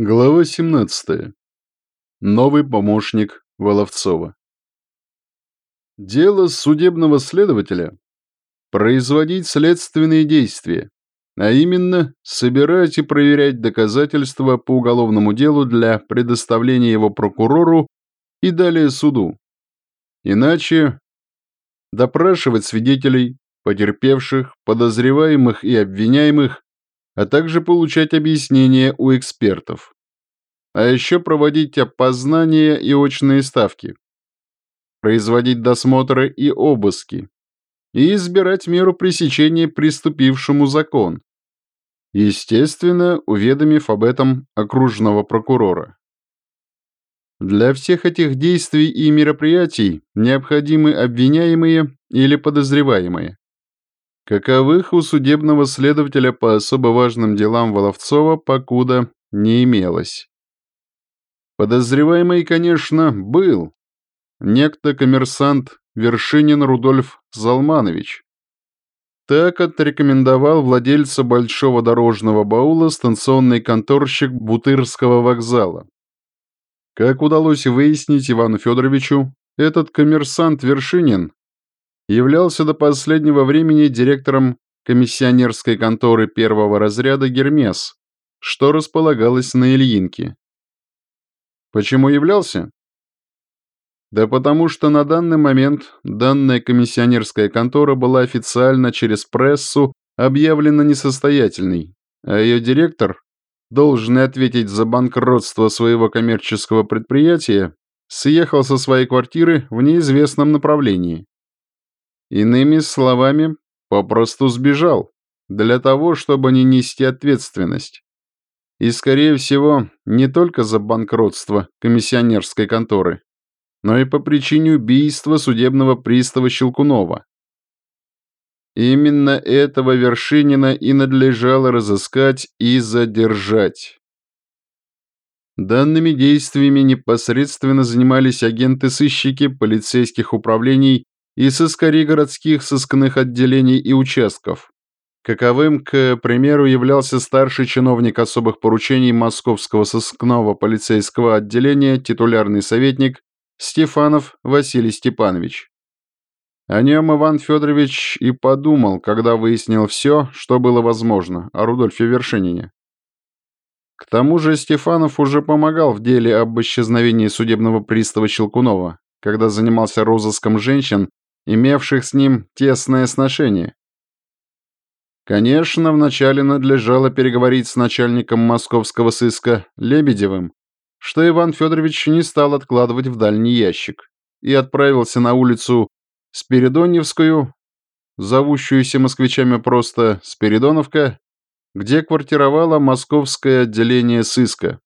Глава 17. Новый помощник Воловцова. Дело судебного следователя – производить следственные действия, а именно собирать и проверять доказательства по уголовному делу для предоставления его прокурору и далее суду. Иначе допрашивать свидетелей, потерпевших, подозреваемых и обвиняемых, а также получать объяснения у экспертов. А еще проводить опознания и очные ставки, производить досмотры и обыски, и избирать меру пресечения приступившему закон, естественно, уведомив об этом окружного прокурора. Для всех этих действий и мероприятий необходимы обвиняемые или подозреваемые. Каковых у судебного следователя по особо важным делам Воловцова покуда не имелось. Подозреваемый, конечно, был. Некто коммерсант Вершинин Рудольф Залманович. Так отрекомендовал владельца большого дорожного баула станционный конторщик Бутырского вокзала. Как удалось выяснить Ивану Федоровичу, этот коммерсант Вершинин являлся до последнего времени директором комиссионерской конторы первого разряда «Гермес», что располагалось на Ильинке. Почему являлся? Да потому что на данный момент данная комиссионерская контора была официально через прессу объявлена несостоятельной, а ее директор, должный ответить за банкротство своего коммерческого предприятия, съехал со своей квартиры в неизвестном направлении. Иными словами, попросту сбежал, для того, чтобы не нести ответственность. И, скорее всего, не только за банкротство комиссионерской конторы, но и по причине убийства судебного пристава Щелкунова. Именно этого Вершинина и надлежало разыскать и задержать. Данными действиями непосредственно занимались агенты-сыщики полицейских управлений и сыскари городских сыскных отделений и участков. Каковым, к примеру, являлся старший чиновник особых поручений Московского сыскного полицейского отделения, титулярный советник Стефанов Василий Степанович. О нем Иван Федорович и подумал, когда выяснил все, что было возможно, о Рудольфе Вершинине. К тому же Стефанов уже помогал в деле об исчезновении судебного пристава Щелкунова, когда занимался розыском женщин имевших с ним тесное сношение. Конечно, вначале надлежало переговорить с начальником московского сыска Лебедевым, что Иван Федорович не стал откладывать в дальний ящик и отправился на улицу Спиридоневскую, зовущуюся москвичами просто Спиридоновка, где квартировало московское отделение сыска.